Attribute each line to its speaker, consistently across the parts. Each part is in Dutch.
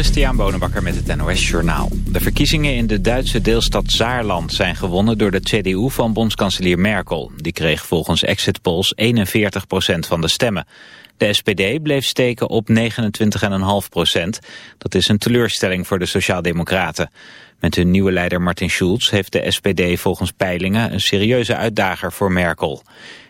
Speaker 1: Christian Bonenbakker met het NOS Journaal. De verkiezingen in de Duitse deelstad Zaarland zijn gewonnen door de CDU van bondskanselier Merkel. Die kreeg volgens exit polls 41% van de stemmen. De SPD bleef steken op 29,5% Dat is een teleurstelling voor de Sociaaldemocraten. Met hun nieuwe leider Martin Schulz heeft de SPD volgens peilingen een serieuze uitdager voor Merkel.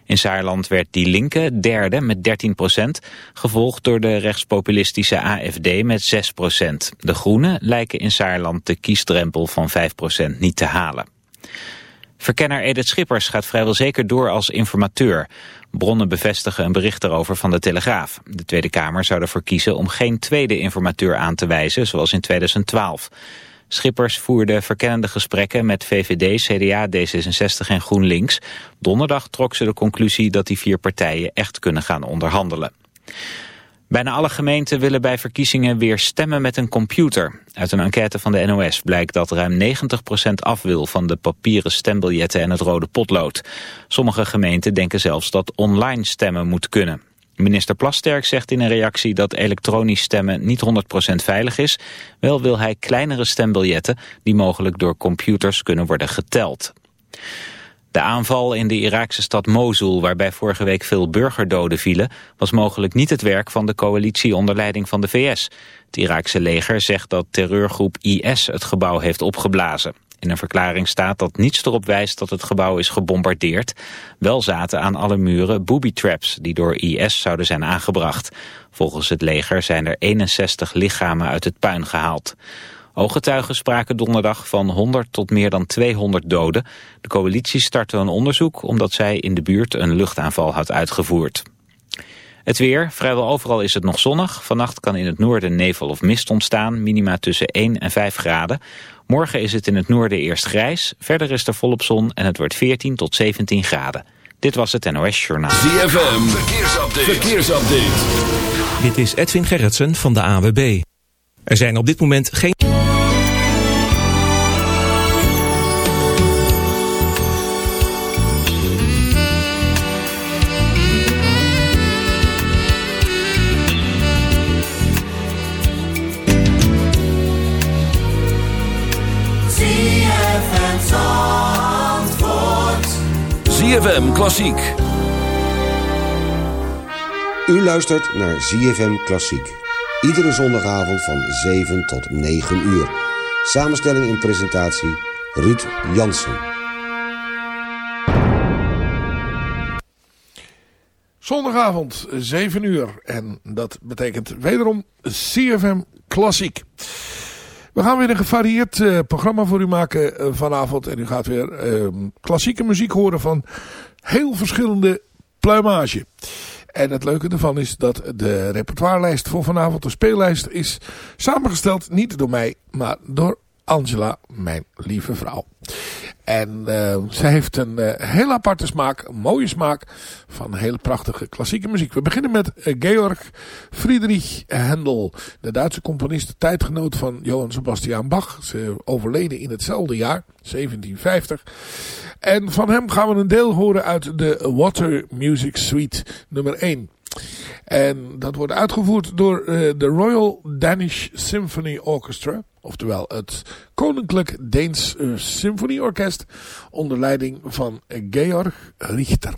Speaker 1: In Saarland werd Die Linke derde met 13 procent, gevolgd door de rechtspopulistische AFD met 6 procent. De Groenen lijken in Saarland de kiesdrempel van 5 procent niet te halen. Verkenner Edith Schippers gaat vrijwel zeker door als informateur. Bronnen bevestigen een bericht daarover van de Telegraaf. De Tweede Kamer zou ervoor kiezen om geen tweede informateur aan te wijzen, zoals in 2012. Schippers voerde verkennende gesprekken met VVD, CDA, D66 en GroenLinks. Donderdag trok ze de conclusie dat die vier partijen echt kunnen gaan onderhandelen. Bijna alle gemeenten willen bij verkiezingen weer stemmen met een computer. Uit een enquête van de NOS blijkt dat ruim 90% af wil van de papieren stembiljetten en het rode potlood. Sommige gemeenten denken zelfs dat online stemmen moet kunnen. Minister Plasterk zegt in een reactie dat elektronisch stemmen niet 100% veilig is. Wel wil hij kleinere stembiljetten die mogelijk door computers kunnen worden geteld. De aanval in de Iraakse stad Mosul, waarbij vorige week veel burgerdoden vielen, was mogelijk niet het werk van de coalitie onder leiding van de VS. Het Iraakse leger zegt dat terreurgroep IS het gebouw heeft opgeblazen. In een verklaring staat dat niets erop wijst dat het gebouw is gebombardeerd. Wel zaten aan alle muren booby traps die door IS zouden zijn aangebracht. Volgens het leger zijn er 61 lichamen uit het puin gehaald. Ooggetuigen spraken donderdag van 100 tot meer dan 200 doden. De coalitie startte een onderzoek omdat zij in de buurt een luchtaanval had uitgevoerd. Het weer, vrijwel overal is het nog zonnig. Vannacht kan in het noorden nevel of mist ontstaan, minima tussen 1 en 5 graden. Morgen is het in het noorden eerst grijs, verder is er volop zon en het wordt 14 tot 17 graden. Dit was het NOS Journaal.
Speaker 2: ZFM, verkeersupdate. verkeersupdate.
Speaker 3: Dit is Edwin Gerritsen van de AWB. Er zijn op dit moment geen...
Speaker 2: ZFM Klassiek.
Speaker 4: U luistert naar ZFM Klassiek. Iedere zondagavond van 7 tot 9 uur. Samenstelling en presentatie Ruud Jansen.
Speaker 5: Zondagavond 7 uur. En dat betekent wederom CFM Klassiek. We gaan weer een gevarieerd uh, programma voor u maken uh, vanavond. En u gaat weer uh, klassieke muziek horen van heel verschillende pluimage. En het leuke ervan is dat de repertoirelijst voor vanavond, de speellijst, is samengesteld niet door mij, maar door Angela, mijn lieve vrouw. En uh, zij heeft een uh, heel aparte smaak, een mooie smaak van hele prachtige klassieke muziek. We beginnen met uh, Georg Friedrich Händel, de Duitse componist, tijdgenoot van Johann Sebastian Bach. Ze overleden in hetzelfde jaar, 1750. En van hem gaan we een deel horen uit de Water Music Suite nummer 1. En dat wordt uitgevoerd door de Royal Danish Symphony Orchestra. Oftewel het Koninklijk Deens Symfonieorkest onder leiding van Georg Richter.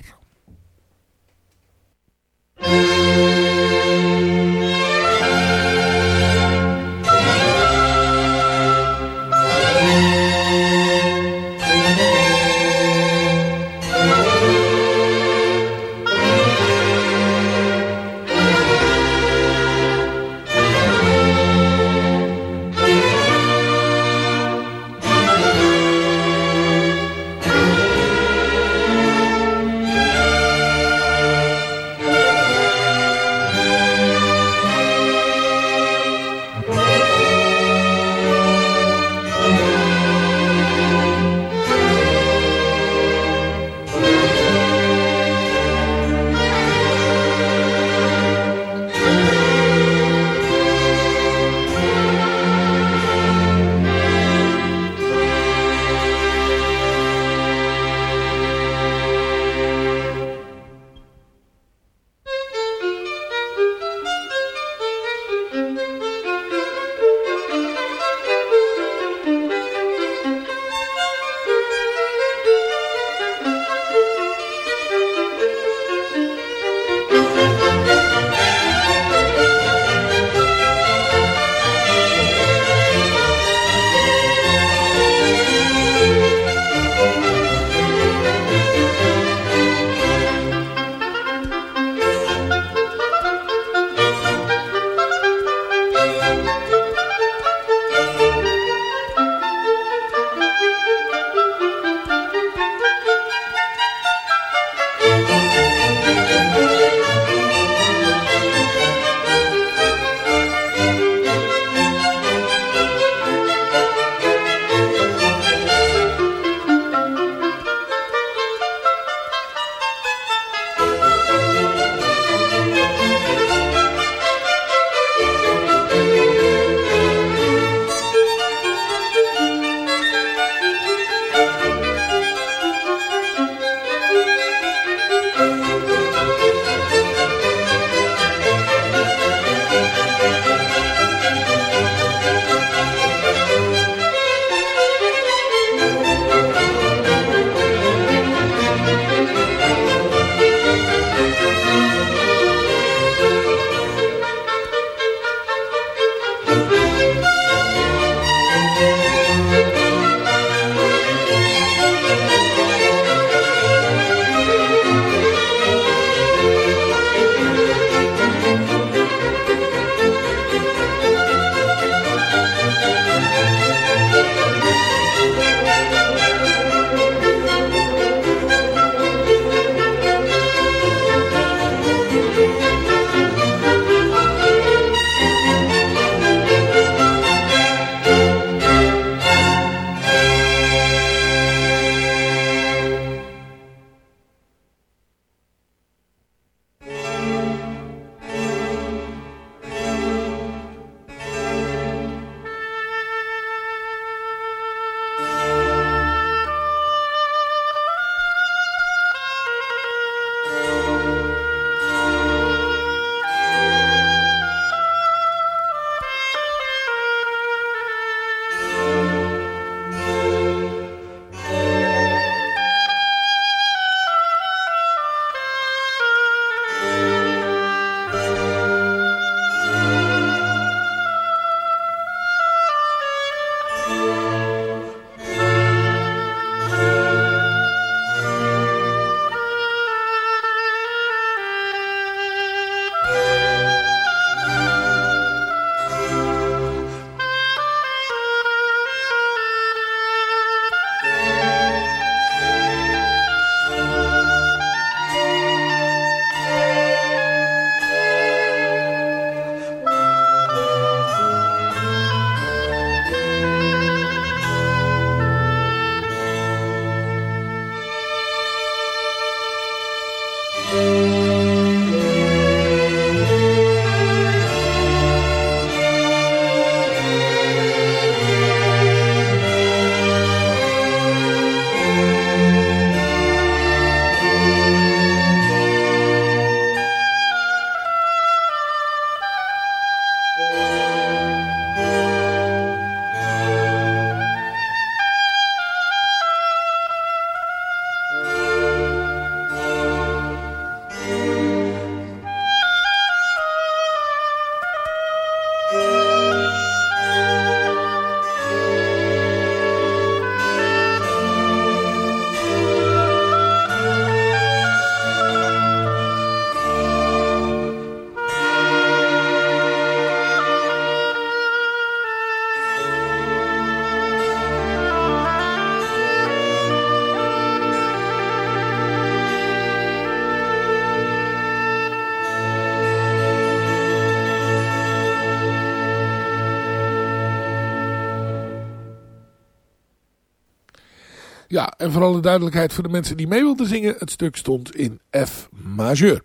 Speaker 5: Ja, en vooral de duidelijkheid voor de mensen die mee wilden zingen. Het stuk stond in F majeur.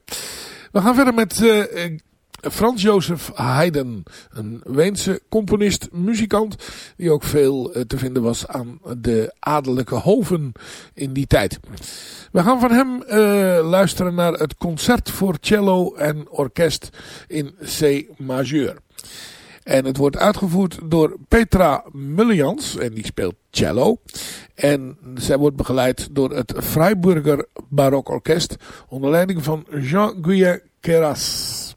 Speaker 5: We gaan verder met uh, Frans Jozef Haydn. Een Weense componist, muzikant. Die ook veel uh, te vinden was aan de adellijke hoven in die tijd. We gaan van hem luisteren naar het concert voor cello en orkest in C majeur. En het wordt uitgevoerd door Petra Mullians. En die speelt cello. En zij wordt begeleid door het Freiburger Barok Orkest. Onder leiding van Jean-Guyen Keras.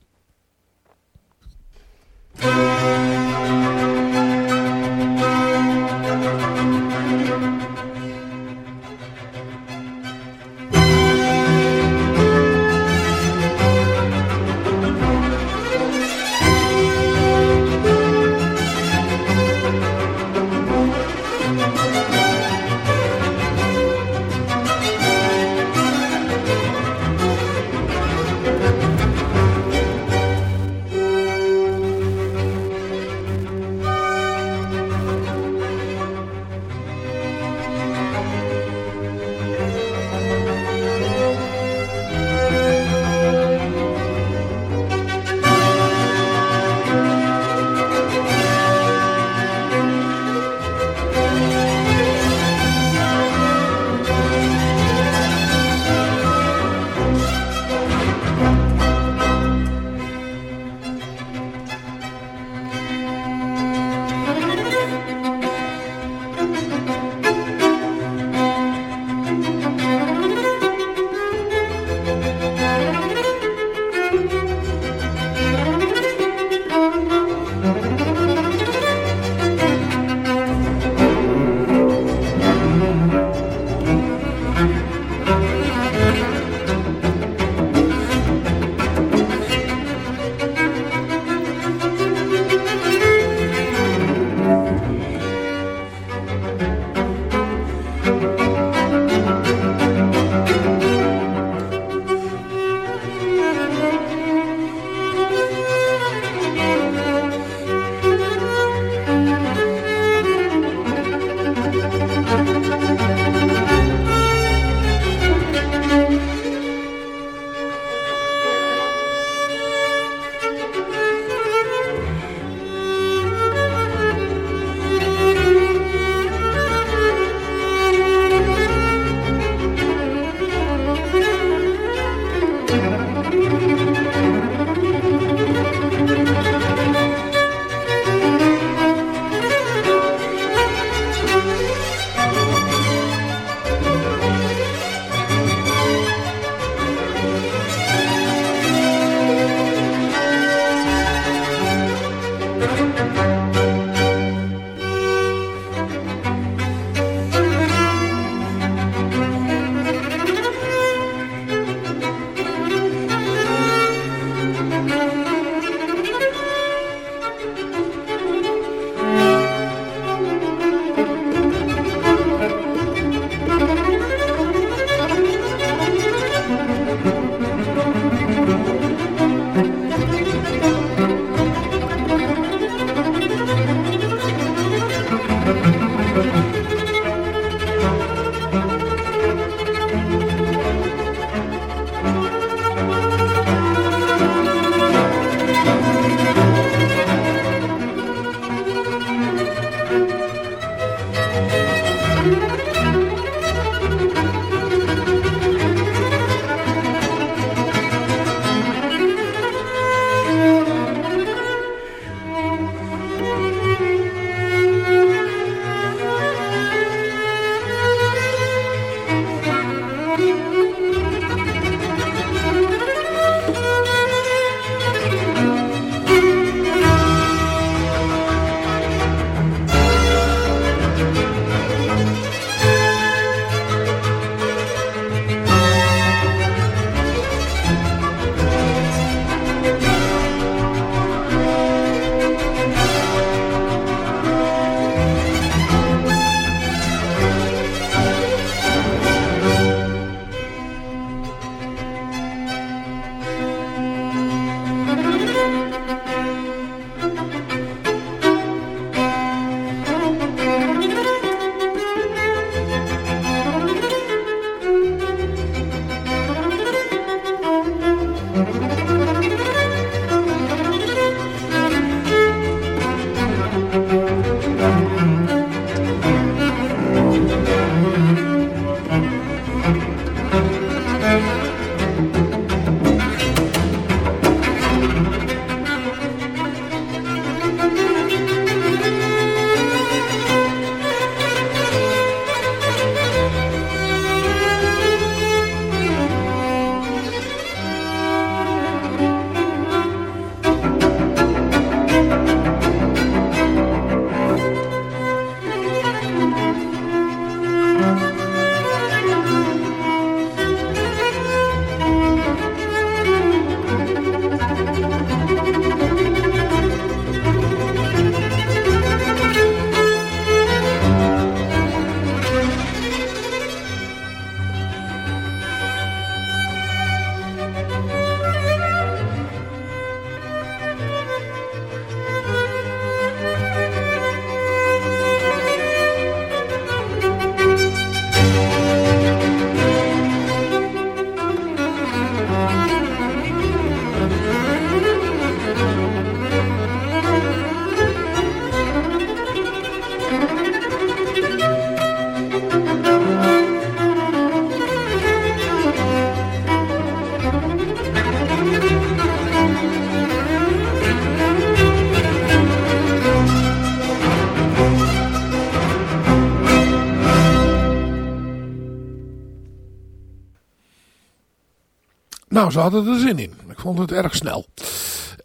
Speaker 5: Nou, ze hadden er zin in. Ik vond het erg snel.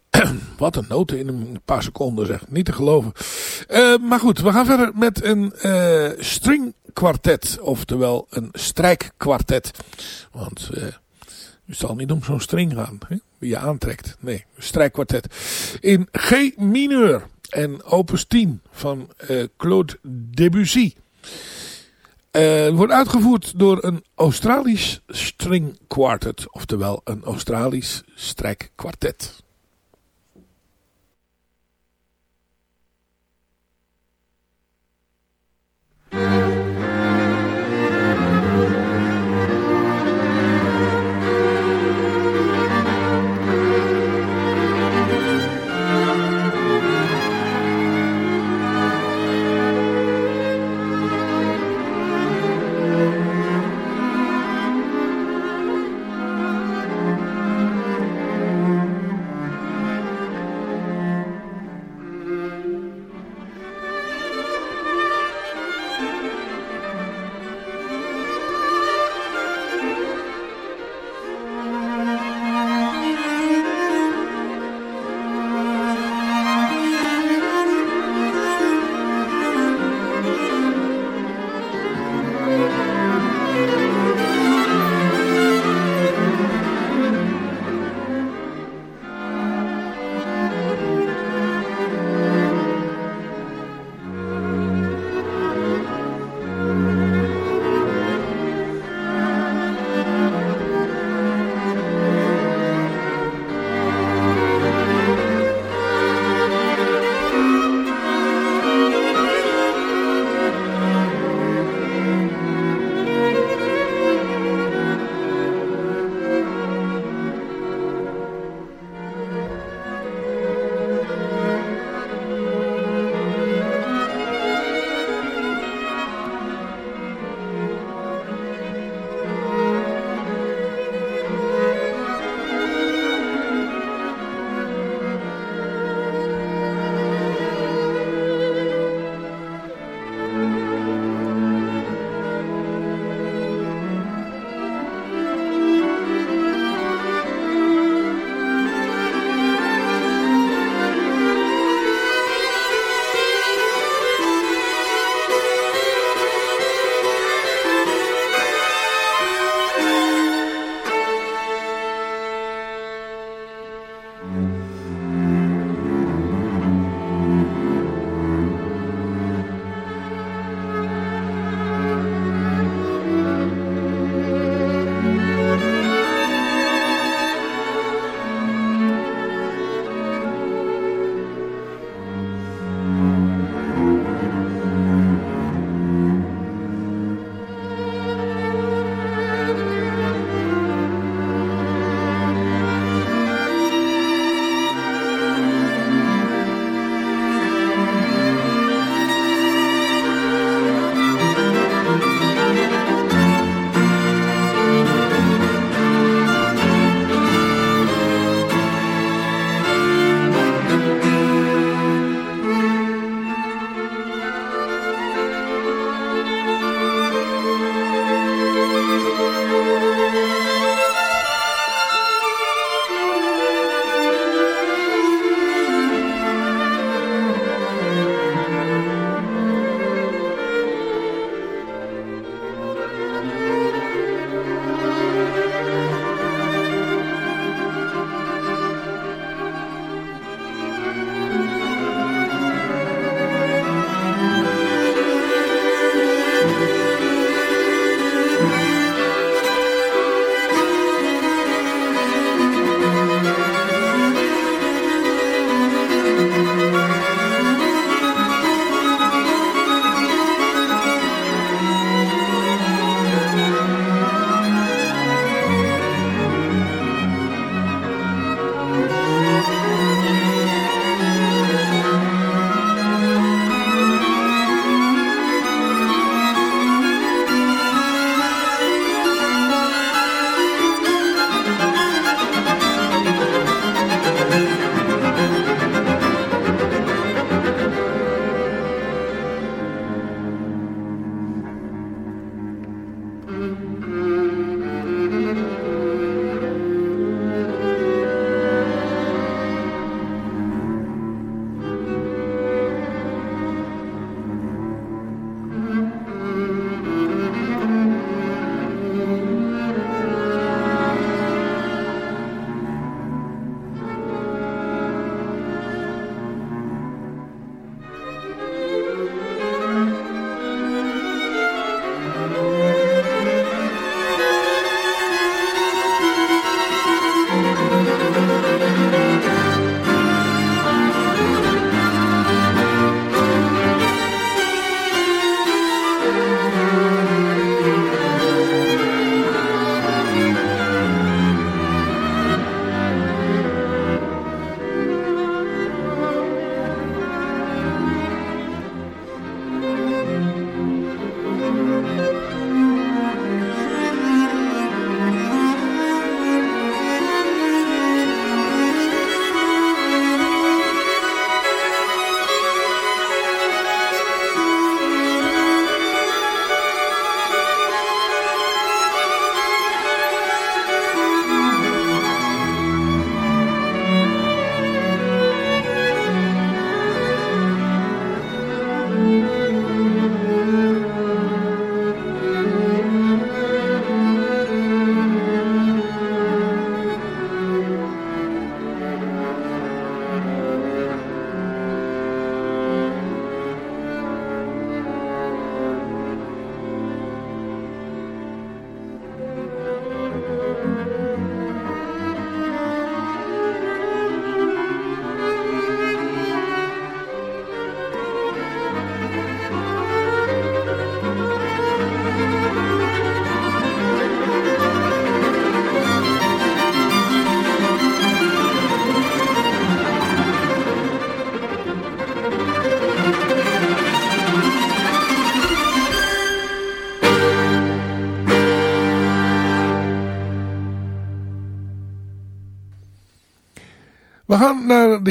Speaker 5: Wat een noten in een paar seconden zeg. Niet te geloven. Uh, maar goed, we gaan verder met een uh, stringkwartet. Oftewel een strijkkwartet. Want uh, het zal niet om zo'n string gaan. Hè, je aantrekt. Nee, een strijkkwartet. In G mineur. En opus 10 van Claude Debussy. Uh, wordt uitgevoerd door een Australisch string quartet. Oftewel een Australisch strijkkwartet.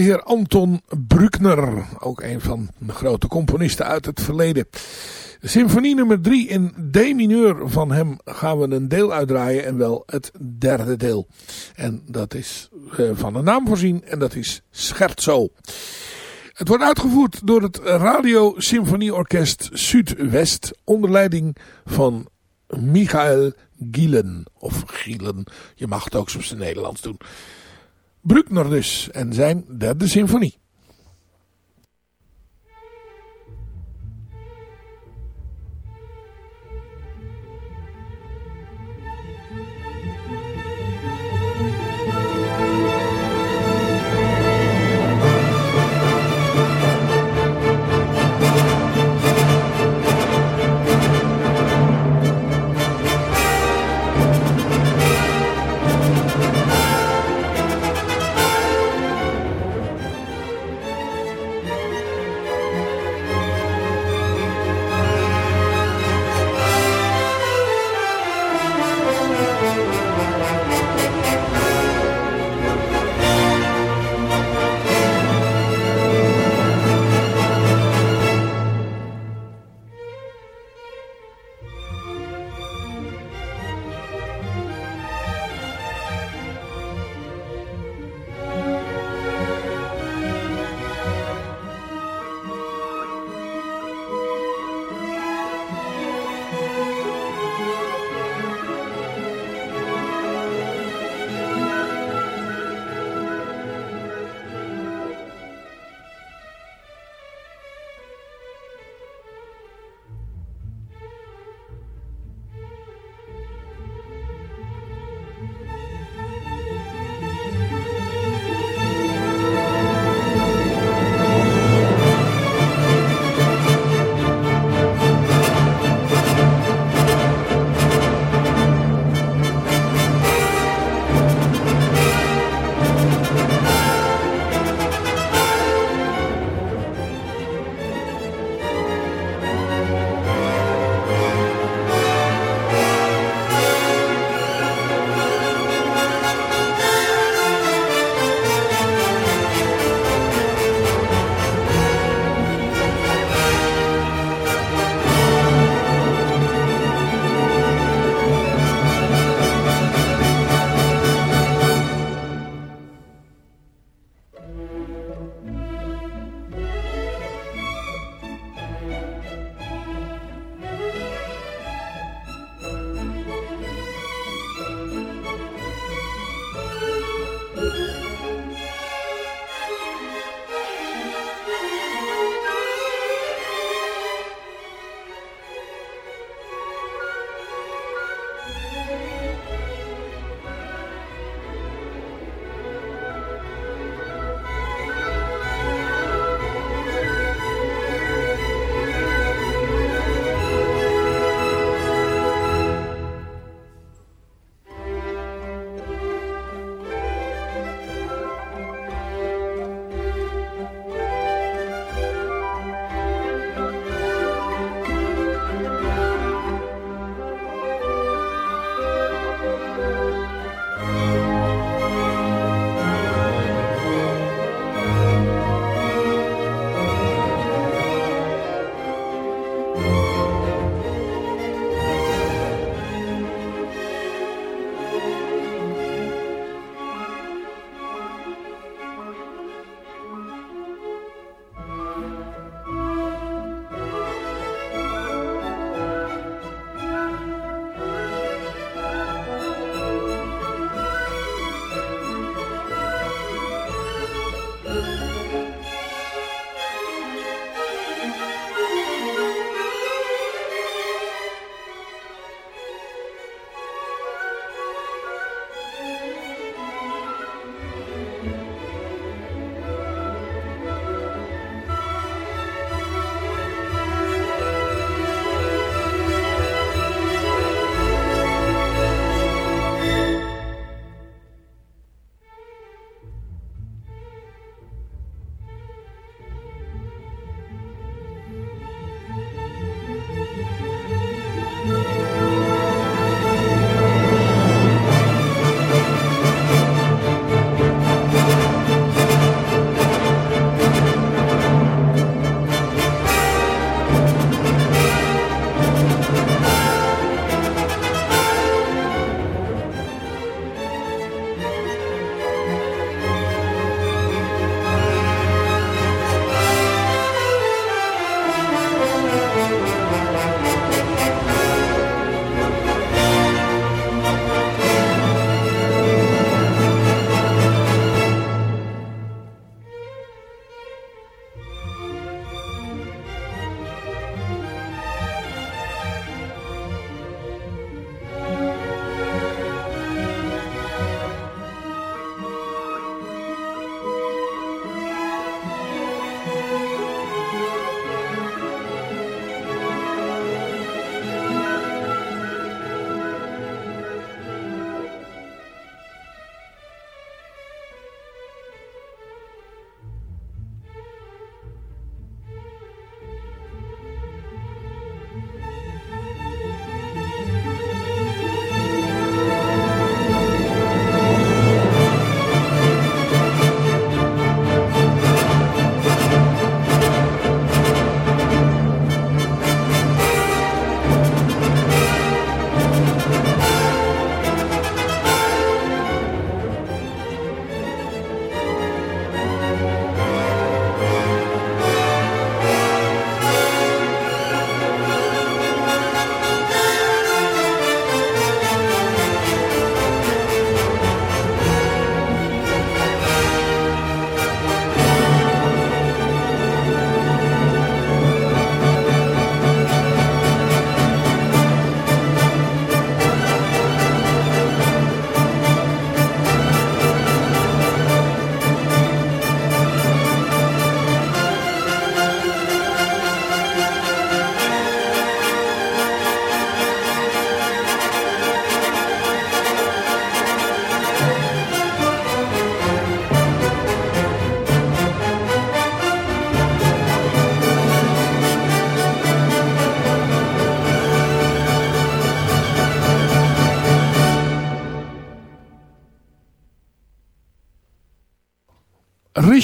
Speaker 5: De heer Anton Bruckner. Ook een van de grote componisten uit het verleden. Symfonie nummer 3 in D-mineur van hem gaan we een deel uitdraaien. En wel het derde deel. En dat is uh, van een naam voorzien. En dat is Scherzo. Het wordt uitgevoerd door het Radio Symfonieorkest Zuidwest. Onder leiding van Michael Gielen. Of Gielen. Je mag het ook op zijn Nederlands doen. Bruckner dus. En zijn derde symfonie.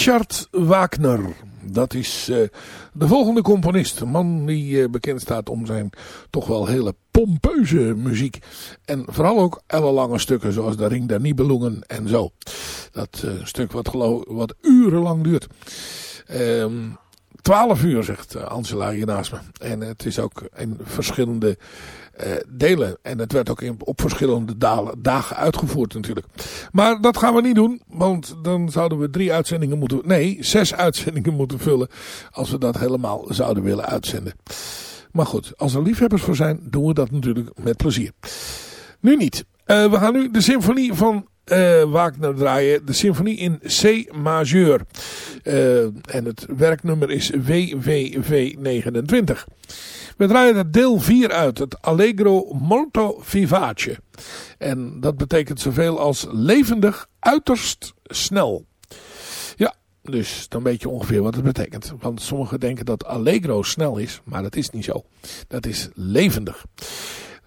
Speaker 5: Richard Wagner. Dat is uh, de volgende componist. Een man die uh, bekend staat om zijn toch wel hele pompeuze muziek. En vooral ook ellenlange stukken zoals de Ring der Nibelungen en zo. Dat uh, stuk wat, wat urenlang duurt. Um, 12 uur, zegt Angela hier naast me. En het is ook in verschillende delen. En het werd ook in, op verschillende dagen uitgevoerd natuurlijk. Maar dat gaan we niet doen. Want dan zouden we drie uitzendingen moeten... Nee, zes uitzendingen moeten vullen. Als we dat helemaal zouden willen uitzenden. Maar goed, als er liefhebbers voor zijn, doen we dat natuurlijk met plezier. Nu niet. Uh, we gaan nu de symfonie van uh, Wagner draaien. De symfonie in C majeur. Uh, en het werknummer is WWV 29. We draaien het deel 4 uit. Het Allegro molto vivace. En dat betekent zoveel als levendig, uiterst snel. Ja, dus dan weet je ongeveer wat het betekent. Want sommigen denken dat Allegro snel is. Maar dat is niet zo. Dat is levendig.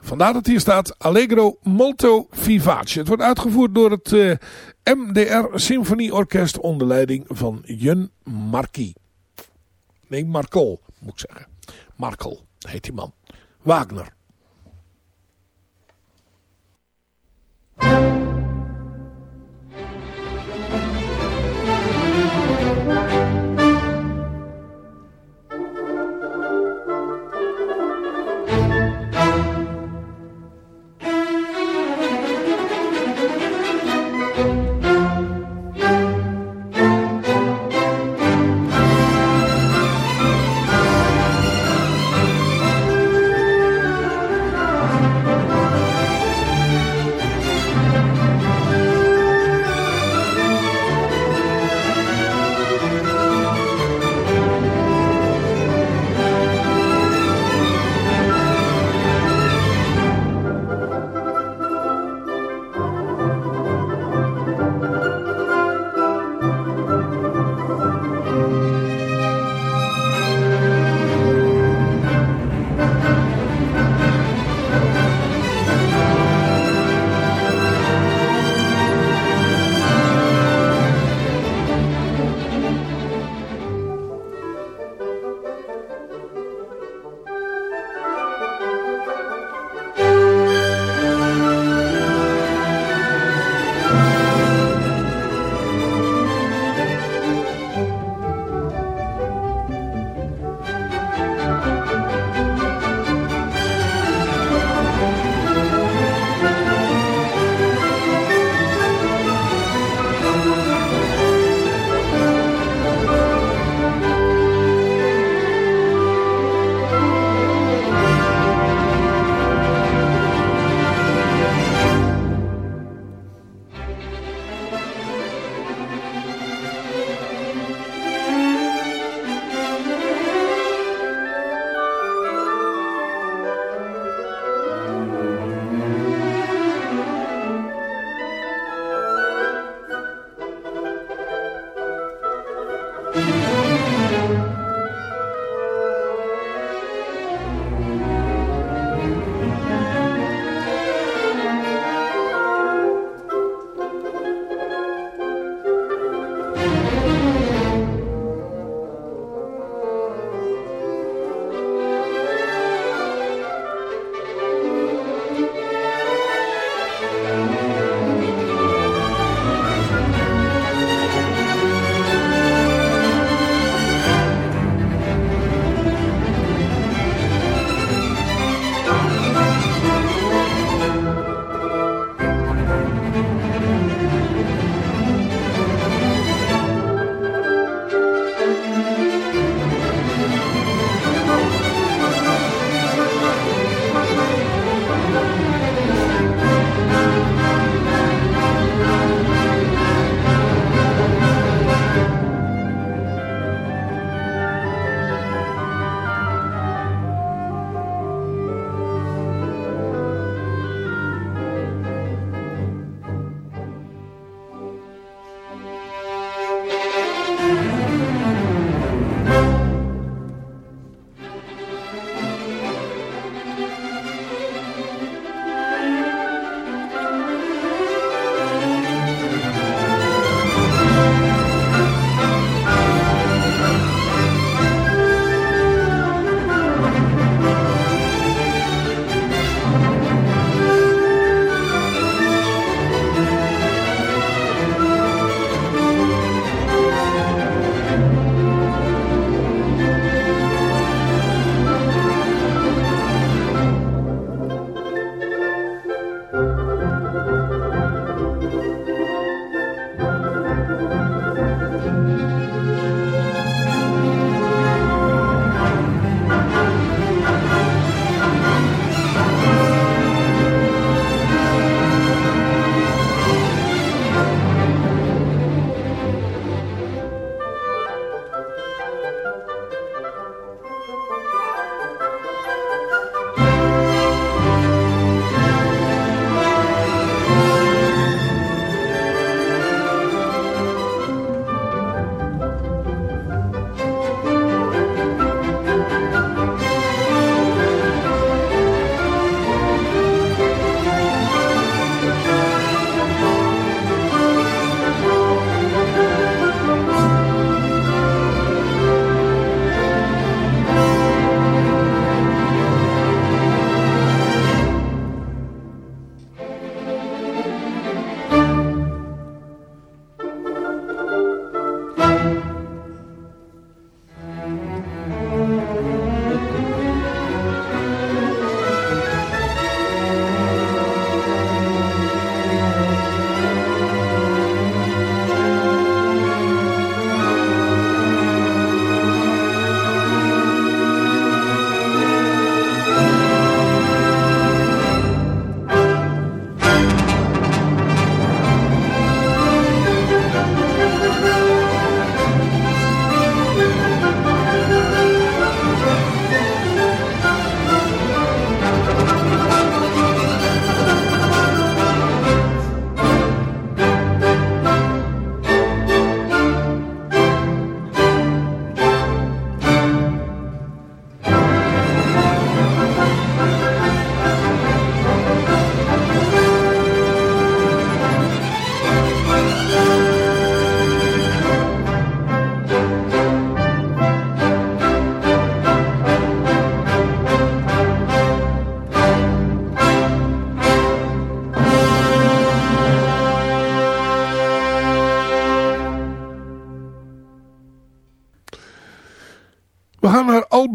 Speaker 5: Vandaar dat hier staat Allegro Molto Vivace. Het wordt uitgevoerd door het uh, eh, MDR Symfonieorkest onder leiding van Jun Marquis. Nee, Markel moet ik zeggen. Markel heet die man. Wagner.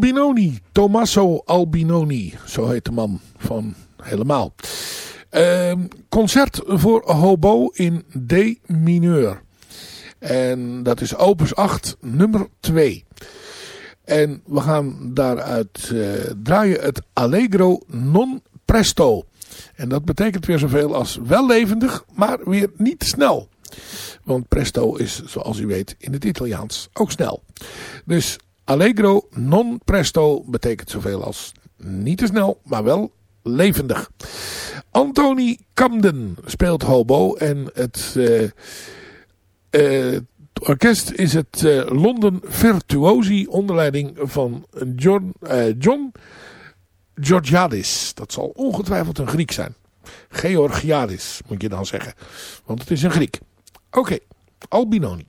Speaker 5: Albinoni, Tommaso Albinoni, zo heet de man van helemaal. Ehm, concert voor hobo in D mineur. En dat is opus 8, nummer 2. En we gaan daaruit uh, draaien het Allegro non presto. En dat betekent weer zoveel als wel levendig, maar weer niet snel. Want presto is, zoals u weet, in het Italiaans ook snel. Dus allegro non presto betekent zoveel als niet te snel, maar wel levendig. Anthony Camden speelt hobo en het... Uh, uh, orkest is het uh, London Virtuosi onder leiding van John, John Georgiadis. Dat zal ongetwijfeld een Griek zijn. Georgiadis moet je dan zeggen. Want het is een Griek. Oké, okay. Albinoni.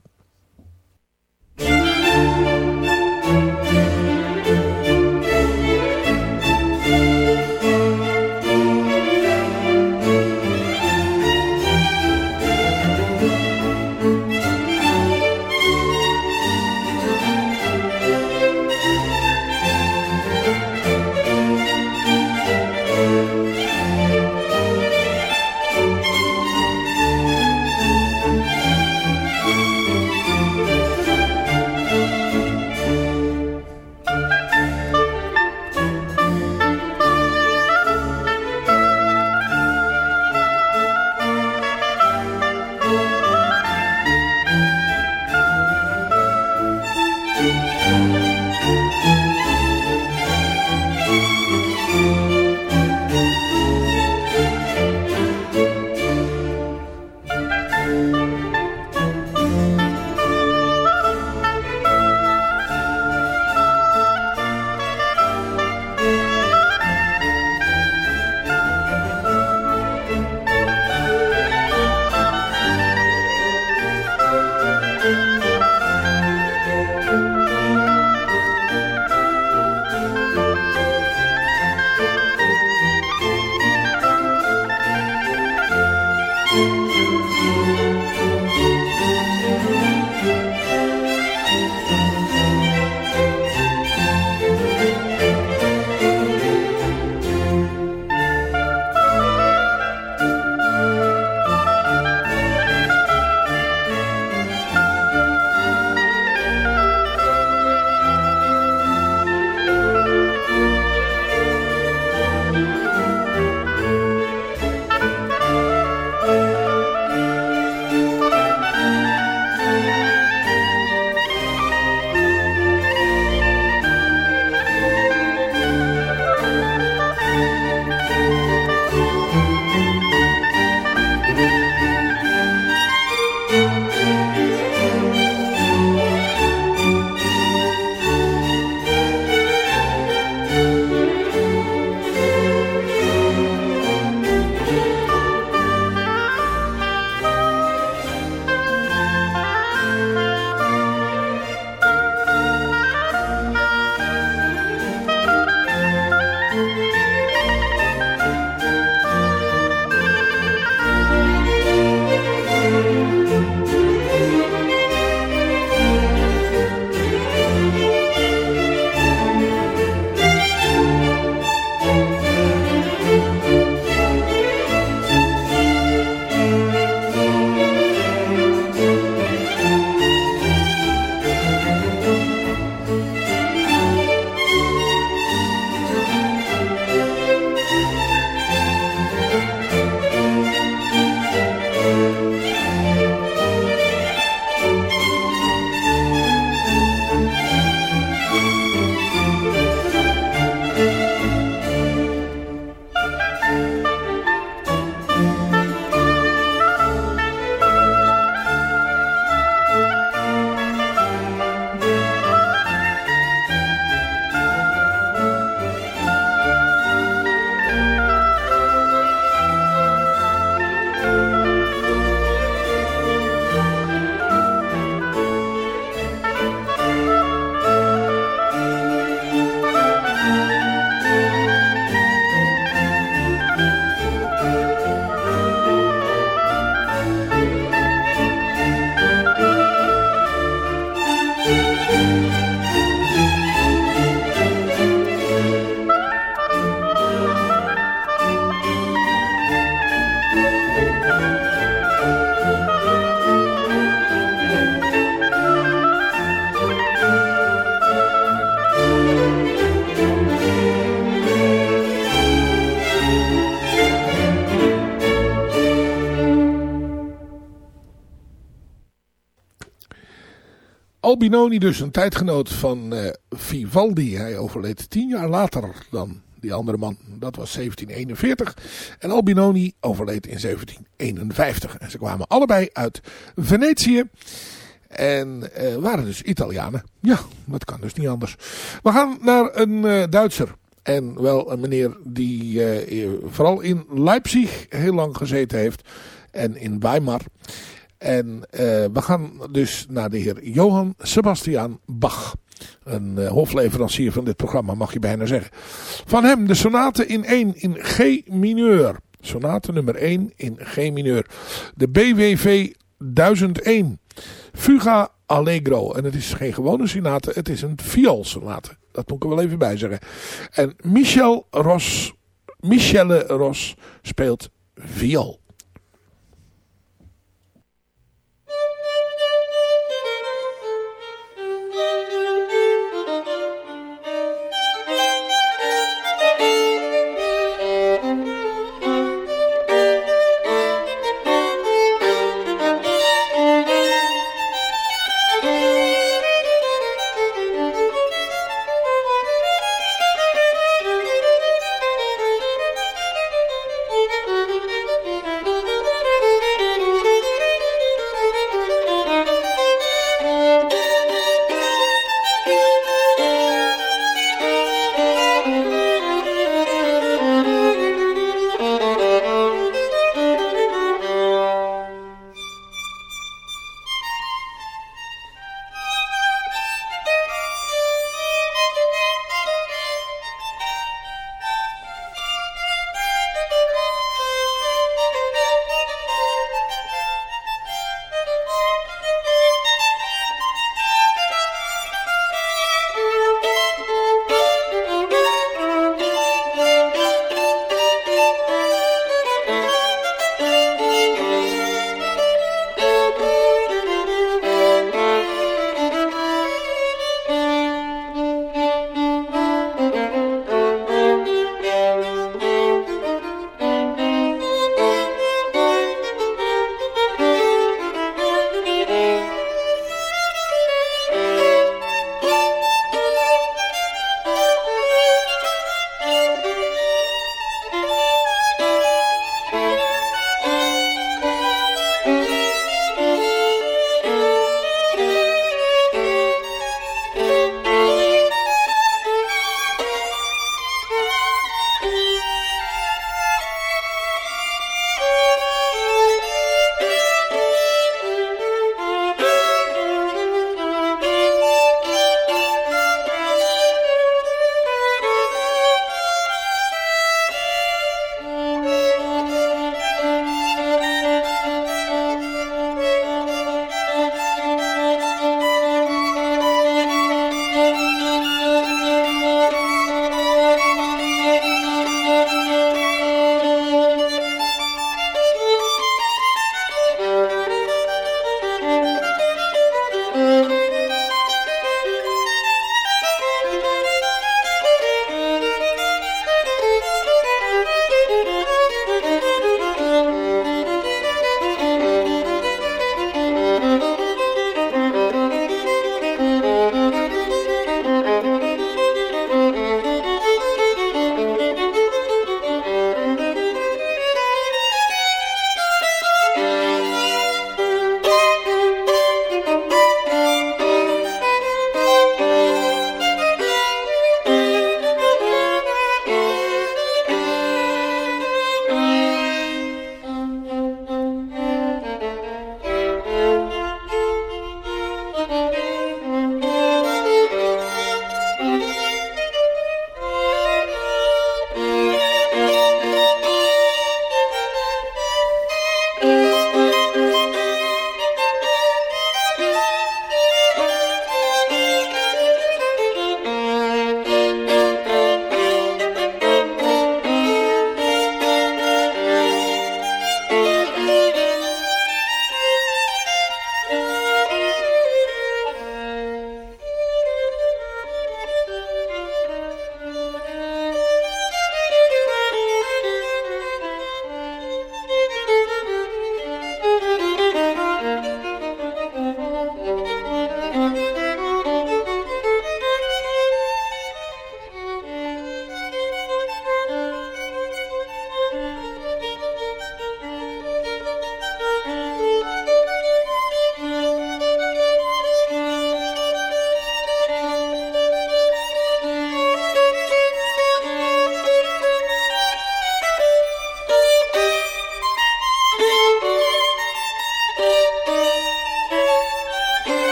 Speaker 5: Albinoni dus een tijdgenoot van uh, Vivaldi. Hij overleed tien jaar later dan die andere man. Dat was 1741. En Albinoni overleed in 1751. En ze kwamen allebei uit Venetië. En uh, waren dus Italianen. Ja, dat kan dus niet anders. We gaan naar een uh, Duitser. En wel een meneer die vooral in Leipzig heel lang gezeten heeft. En in Weimar. En we gaan dus naar de heer Johann Sebastian Bach. Een hofleverancier van dit programma mag je bijna zeggen. Van hem de sonate in 1 in G mineur. Sonate nummer 1 in G mineur. De BWV 1001. Fuga Allegro. En het is geen gewone sonate, het is een vioolsonate. Dat moet ik er wel even bij zeggen. En Michel Ros, Michelle Ros speelt viool.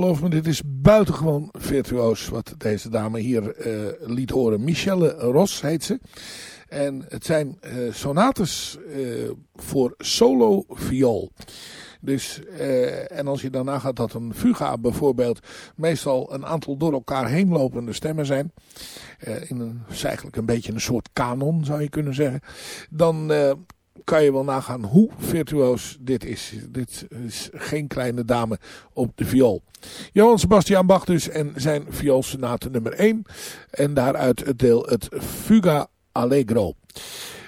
Speaker 5: Geloof me, dit is buitengewoon virtuoos wat deze dame hier uh, liet horen. Michelle Ros heet ze. En het zijn uh, sonates uh, voor solo viool. Dus, en als je daarna gaat dat een fuga bijvoorbeeld meestal een aantal door elkaar heen lopende stemmen zijn. In een, is eigenlijk een beetje een soort kanon zou je kunnen zeggen. Dan kan je wel nagaan hoe virtuoos dit is. Dit is geen kleine dame op de viool. Johann Sebastian Bach dus en zijn vioolsonate nummer 1. En daaruit het deel het Fuga Allegro.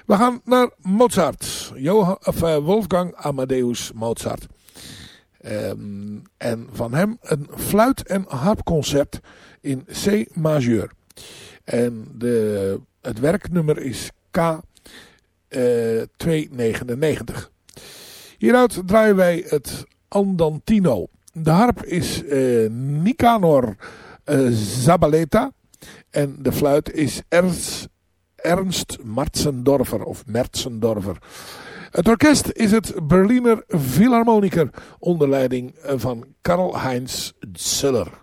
Speaker 5: We gaan naar Mozart. Uh, Wolfgang Amadeus Mozart. Um, en van hem een fluit- en harpconcert in C majeur. En de, het werknummer is K 299. Hieruit draaien wij het Andantino. De harp is uh, Nicanor uh, Zabaleta. En de fluit is Ernst, Ernst Martzendorfer of Mertzendorfer. Het orkest is het Berliner Philharmoniker onder leiding van Karl-Heinz Zuller.